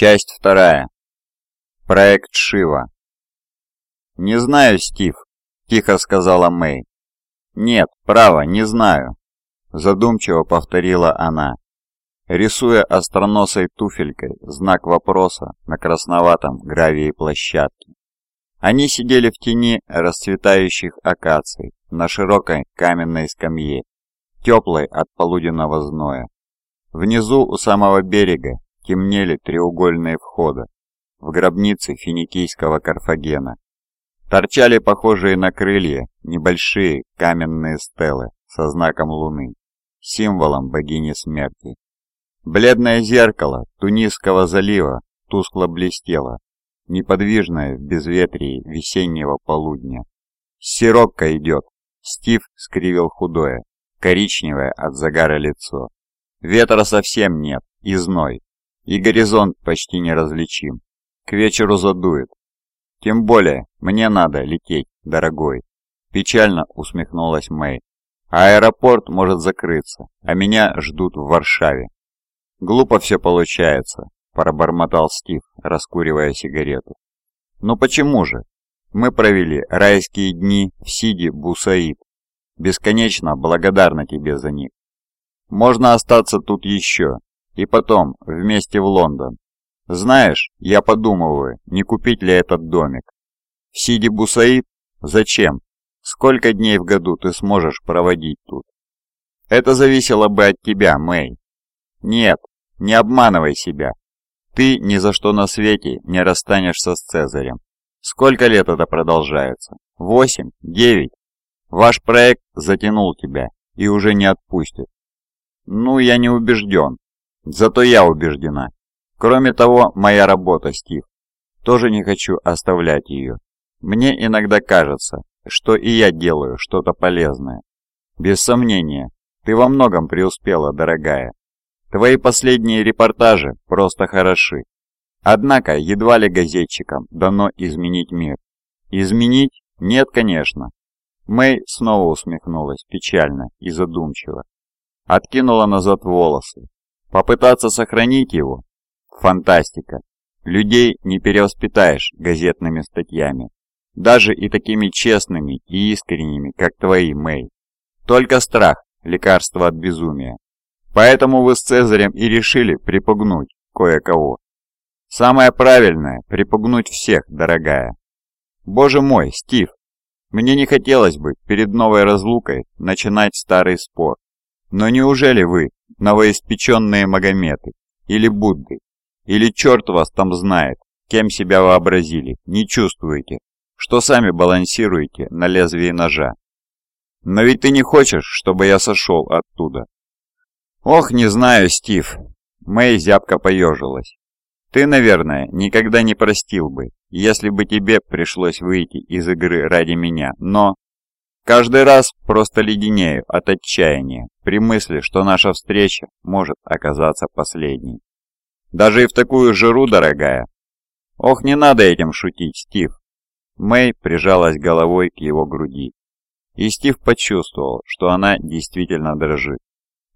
Часть вторая. Проект Шива. «Не знаю, Стив», – тихо сказала Мэй. «Нет, право, не знаю», – задумчиво повторила она, рисуя остроносой туфелькой знак вопроса на красноватом гравии площадки. Они сидели в тени расцветающих акаций на широкой каменной скамье, теплой от полуденного зноя. Внизу у самого берега темнели треугольные входа в гробницы финикийского Карфагена. Торчали похожие на крылья небольшие каменные стелы со знаком луны, символом богини смерти. Бледное зеркало Тунисского залива тускло блестело, неподвижное в безветрии весеннего полудня. «Сирокко идет!» Стив скривил худое, коричневое от загара лицо. Ветра совсем нет, и зной, и горизонт почти неразличим. К вечеру задует. Тем более, мне надо лететь, дорогой. Печально усмехнулась Мэй. Аэропорт может закрыться, а меня ждут в Варшаве. Глупо все получается, пробормотал Стив, раскуривая сигарету. Ну почему же? Мы провели райские дни в Сиди Бусаид. Бесконечно благодарна тебе за них. Можно остаться тут еще, и потом вместе в Лондон. Знаешь, я подумываю, не купить ли этот домик. Сиди Бусаид? Зачем? Сколько дней в году ты сможешь проводить тут? Это зависело бы от тебя, Мэй. Нет, не обманывай себя. Ты ни за что на свете не расстанешься с Цезарем. Сколько лет это продолжается? Восемь? Девять? Ваш проект затянул тебя и уже не отпустит. Ну, я не убежден. Зато я убеждена. Кроме того, моя работа, Стив. Тоже не хочу оставлять ее. Мне иногда кажется, что и я делаю что-то полезное. Без сомнения, ты во многом преуспела, дорогая. Твои последние репортажи просто хороши. Однако, едва ли газетчикам дано изменить мир. Изменить? Нет, конечно. Мэй снова усмехнулась печально и задумчиво. Откинула назад волосы, Попытаться сохранить его? Фантастика. Людей не перевоспитаешь газетными статьями. Даже и такими честными и искренними, как твои, Мэй. Только страх – лекарство от безумия. Поэтому вы с Цезарем и решили припугнуть кое-кого. Самое правильное – припугнуть всех, дорогая. Боже мой, Стив, мне не хотелось бы перед новой разлукой начинать старый спор. Но неужели вы, новоиспеченные Магометы, или Будды, или черт вас там знает, кем себя вообразили, не чувствуете, что сами балансируете на лезвии ножа? Но ведь ты не хочешь, чтобы я сошел оттуда. Ох, не знаю, Стив. Мэй зябко поежилась. Ты, наверное, никогда не простил бы, если бы тебе пришлось выйти из игры ради меня, но... Каждый раз просто леденею от отчаяния при мысли, что наша встреча может оказаться последней. Даже и в такую жиру, дорогая. Ох, не надо этим шутить, Стив. Мэй прижалась головой к его груди. И Стив почувствовал, что она действительно дрожит.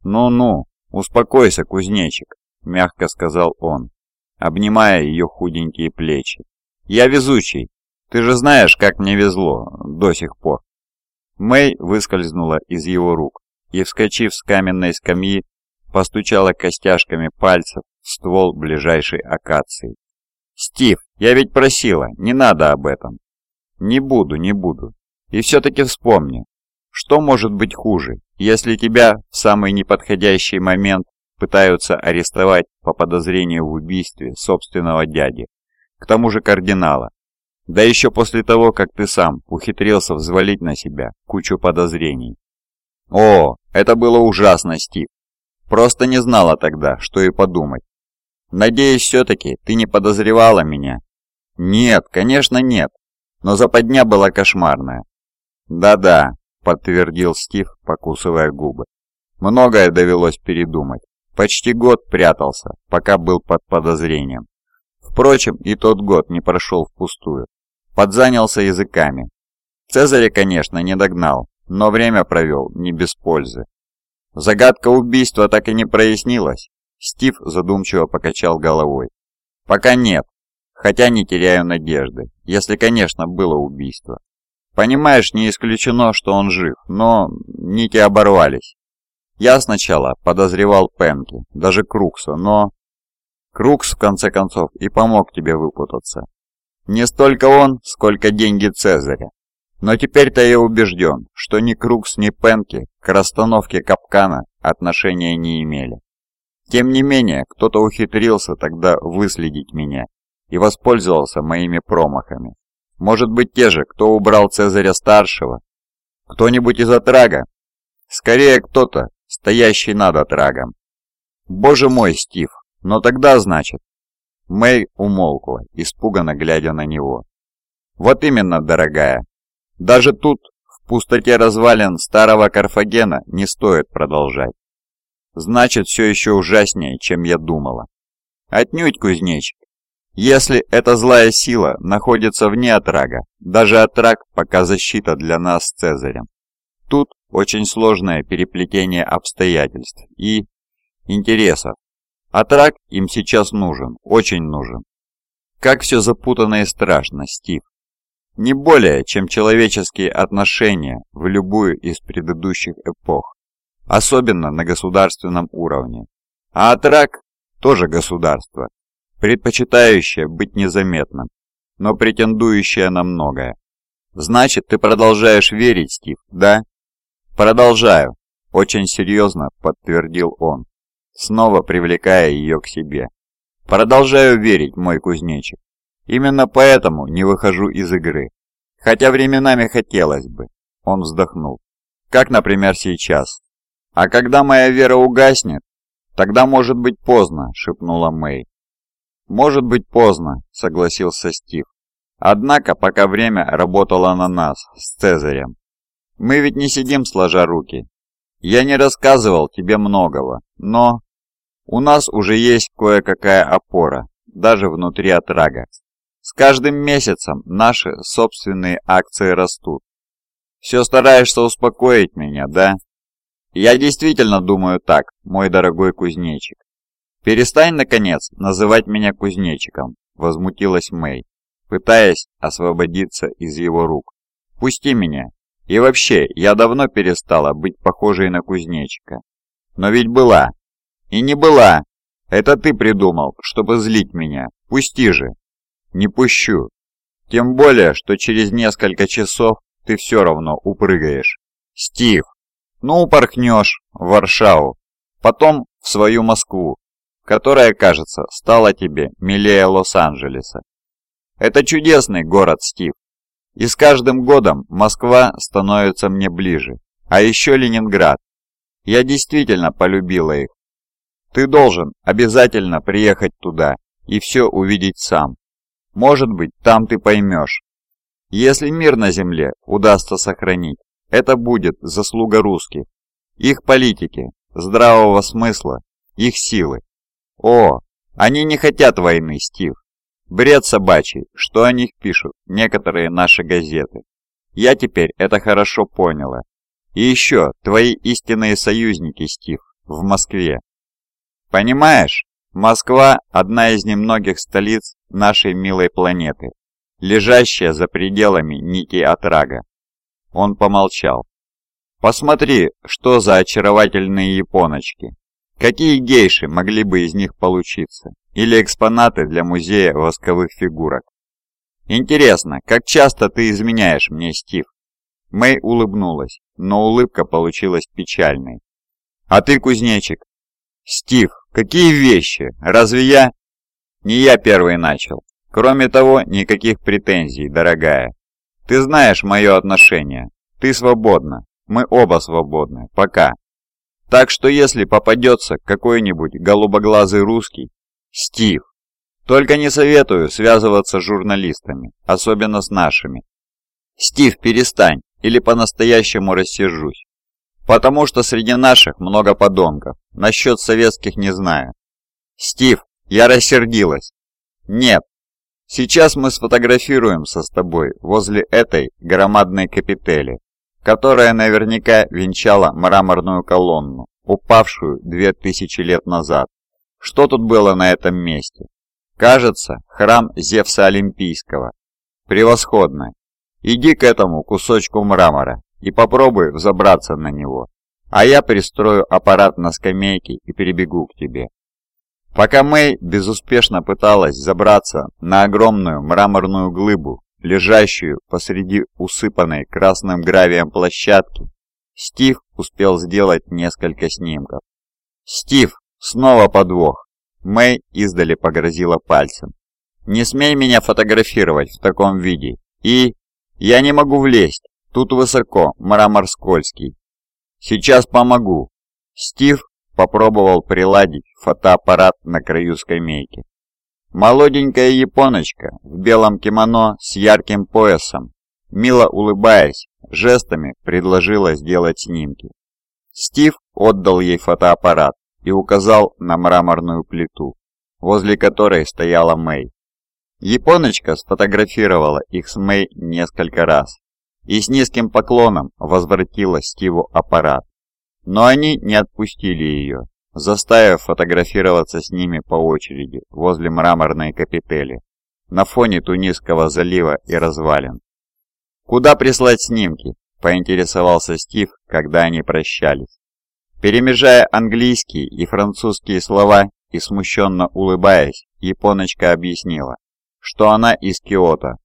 «Ну-ну, успокойся, кузнечик», — мягко сказал он, обнимая ее худенькие плечи. «Я везучий. Ты же знаешь, как мне везло до сих пор». Мэй выскользнула из его рук и, вскочив с каменной скамьи, постучала костяшками пальцев в ствол ближайшей акации. «Стив, я ведь просила, не надо об этом». «Не буду, не буду. И все-таки вспомни, что может быть хуже, если тебя в самый неподходящий момент пытаются арестовать по подозрению в убийстве собственного дяди, к тому же кардинала, да еще после того, как ты сам ухитрился взвалить на себя кучу подозрений. О, это было ужасно, Стив. Просто не знала тогда, что и подумать. Надеюсь, все-таки ты не подозревала меня? Нет, конечно нет. Но западня была кошмарная. Да-да, подтвердил Стив, покусывая губы. Многое довелось передумать. Почти год прятался, пока был под подозрением. Впрочем, и тот год не прошел впустую. Подзанялся языками. Цезаря, конечно, не догнал, но время провел не без пользы. Загадка убийства так и не прояснилась. Стив задумчиво покачал головой. Пока нет, хотя не теряю надежды, если, конечно, было убийство. Понимаешь, не исключено, что он жив, но нити оборвались. Я сначала подозревал Пенки, даже Крукса, но... Крукс, в конце концов, и помог тебе выпутаться. Не столько он, сколько деньги Цезаря. Но теперь-то я убежден, что ни Крукс, ни Пенки к расстановке капкана отношения не имели. Тем не менее, кто-то ухитрился тогда выследить меня и воспользовался моими промахами. Может быть, те же, кто убрал Цезаря-старшего? Кто-нибудь из Атрага? Скорее, кто-то, стоящий над Атрагом. Боже мой, Стив, но тогда, значит... Мэй умолкла, испуганно глядя на него. Вот именно, дорогая. Даже тут, в пустоте развалин старого Карфагена, не стоит продолжать. Значит, все еще ужаснее, чем я думала. Отнюдь, кузнечик. Если эта злая сила находится вне Атрага, даже Атраг пока защита для нас с Цезарем. Тут очень сложное переплетение обстоятельств и интересов. Атраг им сейчас нужен, очень нужен. Как все запутанно и страшно, Стив. Не более, чем человеческие отношения в любую из предыдущих эпох. Особенно на государственном уровне. А Атрак тоже государство, предпочитающее быть незаметным, но претендующее на многое. Значит, ты продолжаешь верить, Стив, да? Продолжаю, очень серьезно подтвердил он, снова привлекая ее к себе. Продолжаю верить, мой кузнечик. Именно поэтому не выхожу из игры. Хотя временами хотелось бы. Он вздохнул. Как, например, сейчас. А когда моя вера угаснет, тогда может быть поздно, шепнула Мэй. «Может быть поздно», — согласился Стив. «Однако пока время работало на нас, с Цезарем. Мы ведь не сидим сложа руки. Я не рассказывал тебе многого, но у нас уже есть кое-какая опора, даже внутри отрага. С каждым месяцем наши собственные акции растут. Все стараешься успокоить меня, да? Я действительно думаю так, мой дорогой кузнечик. «Перестань, наконец, называть меня кузнечиком», — возмутилась Мэй, пытаясь освободиться из его рук. «Пусти меня. И вообще, я давно перестала быть похожей на кузнечика. Но ведь была. И не была. Это ты придумал, чтобы злить меня. Пусти же». «Не пущу. Тем более, что через несколько часов ты все равно упрыгаешь. Стив, ну упорхнешь в Варшаву, потом в свою Москву, которая, кажется, стала тебе милее Лос-Анджелеса. Это чудесный город, Стив. И с каждым годом Москва становится мне ближе. А еще Ленинград. Я действительно полюбила их. Ты должен обязательно приехать туда и все увидеть сам. Может быть, там ты поймешь. Если мир на земле удастся сохранить, это будет заслуга русских, их политики, здравого смысла, их силы. О, они не хотят войны, Стив. Бред собачий, что о них пишут некоторые наши газеты. Я теперь это хорошо поняла. И еще, твои истинные союзники, Стив, в Москве. Понимаешь, Москва – одна из немногих столиц нашей милой планеты, лежащая за пределами нити Атрага. Он помолчал. Посмотри, что за очаровательные японочки. Какие гейши могли бы из них получиться? Или экспонаты для музея восковых фигурок? Интересно, как часто ты изменяешь мне, Стив? Мэй улыбнулась, но улыбка получилась печальной. А ты, кузнечик? Стив, какие вещи? Разве я... Не я первый начал. Кроме того, никаких претензий, дорогая. Ты знаешь мое отношение. Ты свободна. Мы оба свободны. Пока. Так что если попадется какой-нибудь голубоглазый русский, Стив, только не советую связываться с журналистами, особенно с нашими. Стив, перестань, или по-настоящему рассержусь. Потому что среди наших много подонков, насчет советских не знаю. Стив, я рассердилась. Нет, сейчас мы сфотографируемся с тобой возле этой громадной капители которая наверняка венчала мраморную колонну, упавшую две тысячи лет назад. Что тут было на этом месте? Кажется, храм Зевса Олимпийского. Превосходно. Иди к этому кусочку мрамора и попробуй взобраться на него, а я пристрою аппарат на скамейке и перебегу к тебе. Пока Мэй безуспешно пыталась забраться на огромную мраморную глыбу, лежащую посреди усыпанной красным гравием площадки, Стив успел сделать несколько снимков. «Стив, снова подвох!» Мэй издали погрозила пальцем. «Не смей меня фотографировать в таком виде. И... Я не могу влезть. Тут высоко, мрамор скользкий. Сейчас помогу». Стив попробовал приладить фотоаппарат на краю скамейки. Молоденькая японочка в белом кимоно с ярким поясом, мило улыбаясь, жестами предложила сделать снимки. Стив отдал ей фотоаппарат и указал на мраморную плиту, возле которой стояла Мэй. Японочка сфотографировала их с Мэй несколько раз и с низким поклоном возвратила Стиву аппарат. Но они не отпустили ее, заставив фотографироваться с ними по очереди возле мраморной капители на фоне Тунисского залива и развалин. «Куда прислать снимки?» – поинтересовался Стив, когда они прощались. Перемежая английские и французские слова и смущенно улыбаясь, японочка объяснила, что она из Киото,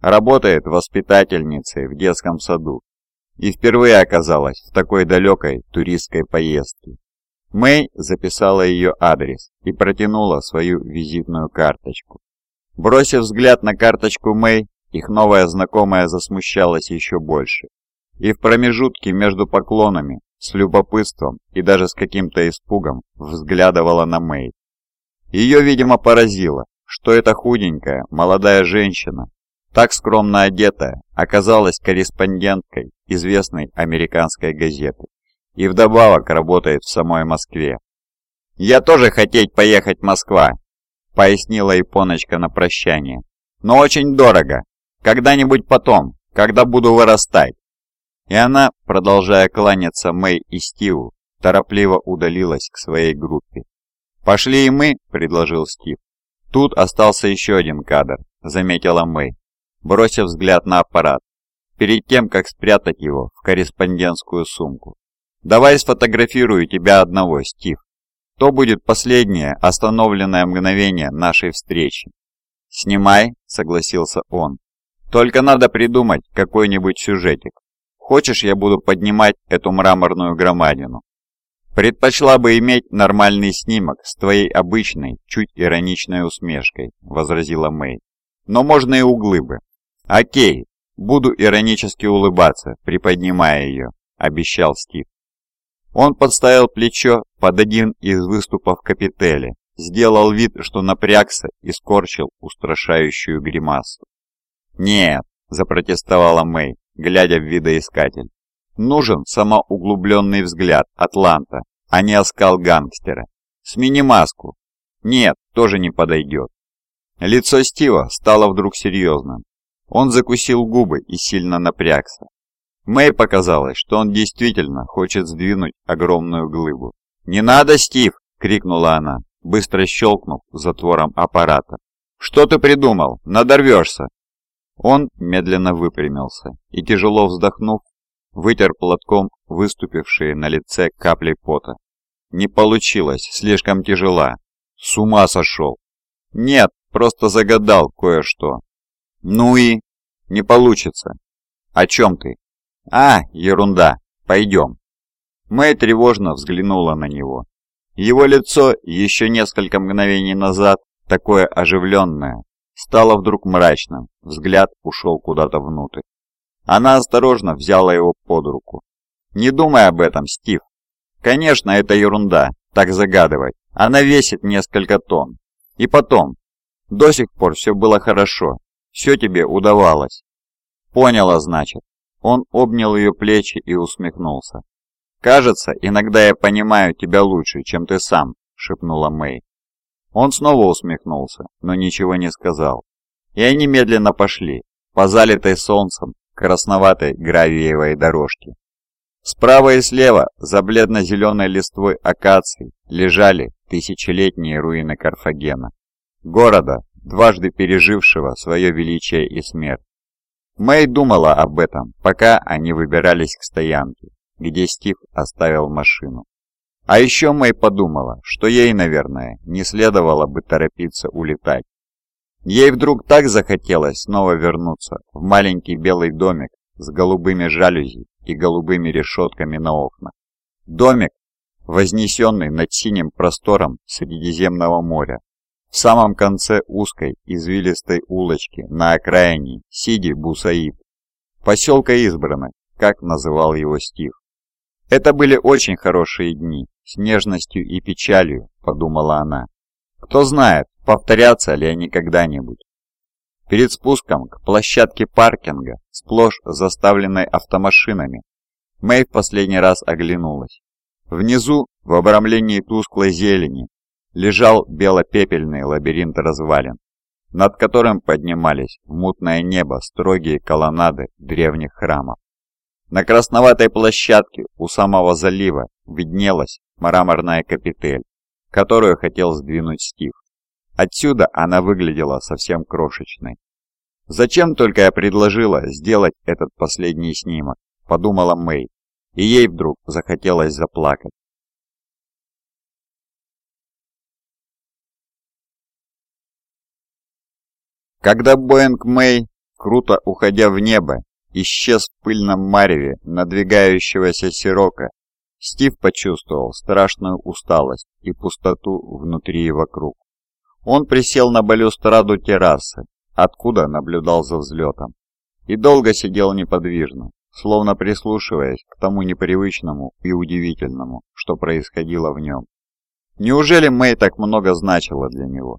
работает воспитательницей в детском саду и впервые оказалась в такой далекой туристской поездке. Мэй записала ее адрес и протянула свою визитную карточку. Бросив взгляд на карточку Мэй, их новая знакомая засмущалась еще больше. И в промежутке между поклонами с любопытством и даже с каким-то испугом взглядывала на Мэй. Ее, видимо, поразило, что эта худенькая, молодая женщина, так скромно одетая, оказалась корреспонденткой известной американской газеты и вдобавок работает в самой Москве. «Я тоже хотеть поехать в Москва», — пояснила японочка на прощание. «Но очень дорого. Когда-нибудь потом, когда буду вырастать. И она, продолжая кланяться Мэй и Стиву, торопливо удалилась к своей группе. «Пошли и мы», — предложил Стив. Тут остался еще один кадр, заметила Мэй, бросив взгляд на аппарат, перед тем, как спрятать его в корреспондентскую сумку. «Давай сфотографирую тебя одного, Стив. То будет последнее остановленное мгновение нашей встречи». «Снимай», — согласился он. «Только надо придумать какой-нибудь сюжетик. Хочешь, я буду поднимать эту мраморную громадину? Предпочла бы иметь нормальный снимок с твоей обычной, чуть ироничной усмешкой, возразила Мэй. Но можно и углы бы. Окей, буду иронически улыбаться, приподнимая ее, обещал Стив. Он подставил плечо под один из выступов капители, сделал вид, что напрягся и скорчил устрашающую гримасу. «Нет», – запротестовала Мэй, глядя в видоискатель. Нужен самоуглубленный взгляд Атланта, а не оскал гангстера. Смени маску. Нет, тоже не подойдет. Лицо Стива стало вдруг серьезным. Он закусил губы и сильно напрягся. Мэй показалось, что он действительно хочет сдвинуть огромную глыбу. «Не надо, Стив!» — крикнула она, быстро щелкнув затвором аппарата. «Что ты придумал? Надорвешься!» Он медленно выпрямился и, тяжело вздохнув, вытер платком выступившие на лице капли пота. Не получилось, слишком тяжела. С ума сошел. Нет, просто загадал кое-что. Ну и? Не получится. О чем ты? А, ерунда. Пойдем. Мэй тревожно взглянула на него. Его лицо еще несколько мгновений назад, такое оживленное, стало вдруг мрачным, взгляд ушел куда-то внутрь. Она осторожно взяла его под руку. «Не думай об этом, Стив. Конечно, это ерунда, так загадывать. Она весит несколько тонн. И потом, до сих пор все было хорошо, все тебе удавалось». «Поняла, значит». Он обнял ее плечи и усмехнулся. «Кажется, иногда я понимаю тебя лучше, чем ты сам», — шепнула Мэй. Он снова усмехнулся, но ничего не сказал. И они медленно пошли, по залитой солнцем, красноватой гравиевой дорожке. Справа и слева, за бледно-зеленой листвой акаций, лежали тысячелетние руины Карфагена. Города, дважды пережившего свое величие и смерть. Мэй думала об этом, пока они выбирались к стоянке, где Стив оставил машину. А еще Мэй подумала, что ей, наверное, не следовало бы торопиться улетать. Ей вдруг так захотелось снова вернуться в маленький белый домик с голубыми жалюзи и голубыми решетками на окнах. Домик, вознесенный над синим простором Средиземного моря, в самом конце узкой извилистой улочки на окраине Сиди Бусаид, поселка избранных, как называл его Стив. Это были очень хорошие дни, с нежностью и печалью, подумала она. Кто знает, повторятся ли они когда-нибудь. Перед спуском к площадке паркинга, сплошь заставленной автомашинами, Мэй в последний раз оглянулась. Внизу, в обрамлении тусклой зелени, лежал белопепельный лабиринт развалин, над которым поднимались в мутное небо строгие колоннады древних храмов. На красноватой площадке у самого залива виднелась мраморная капитель, которую хотел сдвинуть Стив. Отсюда она выглядела совсем крошечной. «Зачем только я предложила сделать этот последний снимок?» – подумала Мэй, и ей вдруг захотелось заплакать. Когда Боинг Мэй, круто уходя в небо, исчез в пыльном мареве надвигающегося сирока, Стив почувствовал страшную усталость и пустоту внутри и вокруг. Он присел на балюстраду террасы, откуда наблюдал за взлетом, и долго сидел неподвижно, словно прислушиваясь к тому непривычному и удивительному, что происходило в нем. Неужели Мэй так много значила для него?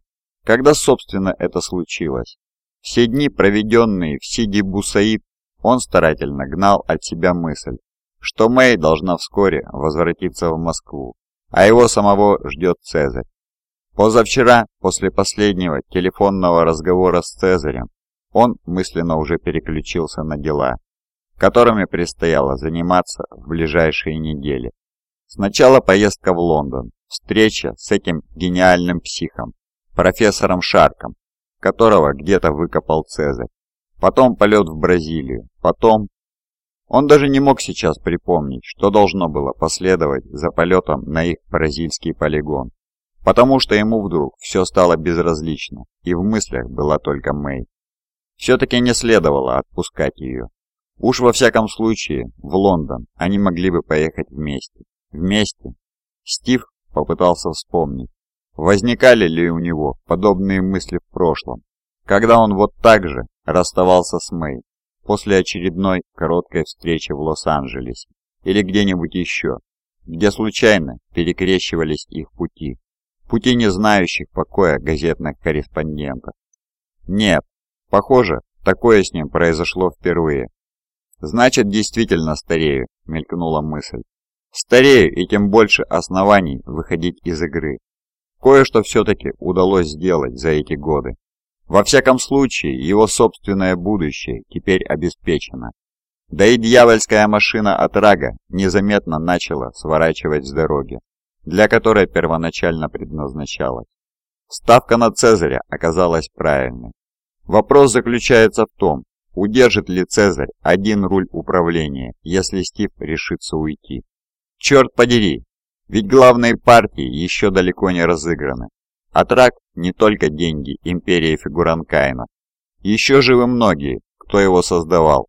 Когда, собственно, это случилось? Все дни, проведенные в Сиди Бусаид, он старательно гнал от себя мысль, что Мэй должна вскоре возвратиться в Москву, а его самого ждет Цезарь. Позавчера, после последнего телефонного разговора с Цезарем, он мысленно уже переключился на дела, которыми предстояло заниматься в ближайшие недели. Сначала поездка в Лондон, встреча с этим гениальным психом, профессором Шарком, которого где-то выкопал Цезарь. Потом полет в Бразилию, потом он даже не мог сейчас припомнить, что должно было последовать за полетом на их бразильский полигон, потому что ему вдруг все стало безразлично, и в мыслях была только Мэй. Все-таки не следовало отпускать ее. Уж во всяком случае, в Лондон они могли бы поехать вместе. Вместе? Стив попытался вспомнить, возникали ли у него подобные мысли в прошлом, когда он вот так же расставался с Мэй после очередной короткой встречи в Лос-Анджелесе или где-нибудь еще, где случайно перекрещивались их пути, пути не знающих покоя газетных корреспондентов. Нет, похоже, такое с ним произошло впервые. Значит, действительно старею, мелькнула мысль. Старею и тем больше оснований выходить из игры. Кое-что все-таки удалось сделать за эти годы. Во всяком случае, его собственное будущее теперь обеспечено. Да и дьявольская машина от Рага незаметно начала сворачивать с дороги, для которой первоначально предназначалась. Ставка на Цезаря оказалась правильной. Вопрос заключается в том, удержит ли Цезарь один руль управления, если Стив решится уйти. Черт подери, ведь главные партии еще далеко не разыграны. Атрак не только деньги империи фигуранкайна. Еще живы многие, кто его создавал,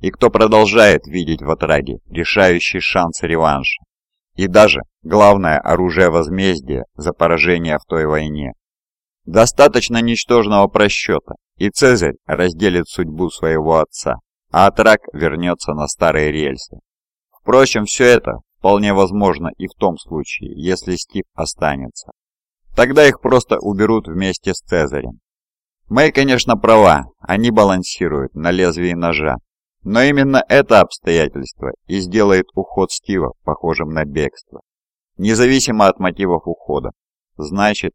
и кто продолжает видеть в Атраге решающий шанс реванша, и даже главное оружие возмездия за поражение в той войне. Достаточно ничтожного просчета, и Цезарь разделит судьбу своего отца, а Атрак вернется на старые рельсы. Впрочем, все это вполне возможно и в том случае, если Стив останется. Тогда их просто уберут вместе с Цезарем. Мэй, конечно, права, они балансируют на лезвии ножа. Но именно это обстоятельство и сделает уход Стива похожим на бегство. Независимо от мотивов ухода. Значит...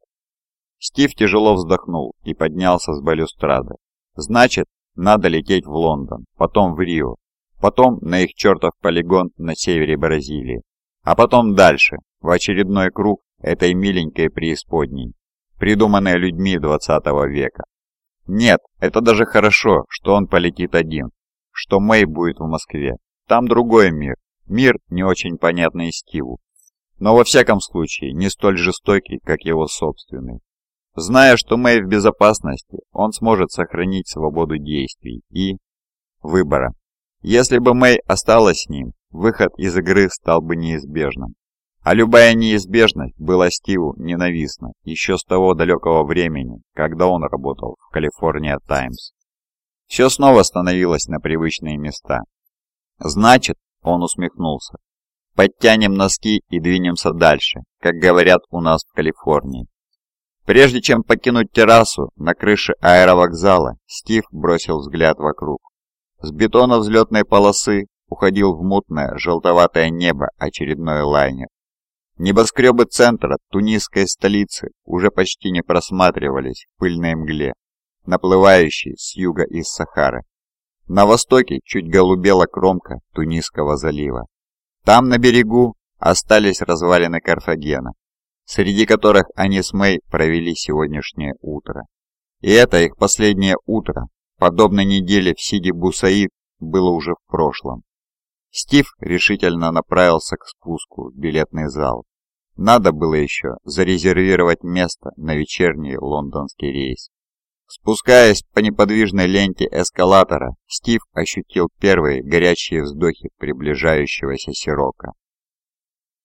Стив тяжело вздохнул и поднялся с балюстрады. Значит, надо лететь в Лондон, потом в Рио, потом на их чертов полигон на севере Бразилии, а потом дальше, в очередной круг этой миленькой преисподней, придуманные людьми 20 века. Нет, это даже хорошо, что он полетит один, что Мэй будет в Москве. Там другой мир, мир не очень понятный Стиву, но во всяком случае не столь жестокий, как его собственный. Зная, что Мэй в безопасности, он сможет сохранить свободу действий и... выбора. Если бы Мэй осталась с ним, выход из игры стал бы неизбежным. А любая неизбежность была Стиву ненавистна еще с того далекого времени, когда он работал в Калифорния Таймс. Все снова становилось на привычные места. Значит, он усмехнулся, подтянем носки и двинемся дальше, как говорят у нас в Калифорнии. Прежде чем покинуть террасу на крыше аэровокзала, Стив бросил взгляд вокруг. С бетона взлетной полосы уходил в мутное желтоватое небо очередной лайнер. Небоскребы центра тунисской столицы уже почти не просматривались в пыльной мгле, наплывающей с юга из Сахары. На востоке чуть голубела кромка Тунисского залива. Там, на берегу, остались развалины Карфагена, среди которых они с Мэй провели сегодняшнее утро. И это их последнее утро, подобно неделе в Сиди-Бусаид, было уже в прошлом. Стив решительно направился к спуску в билетный зал. Надо было еще зарезервировать место на вечерний лондонский рейс. Спускаясь по неподвижной ленте эскалатора, Стив ощутил первые горячие вздохи приближающегося сирока.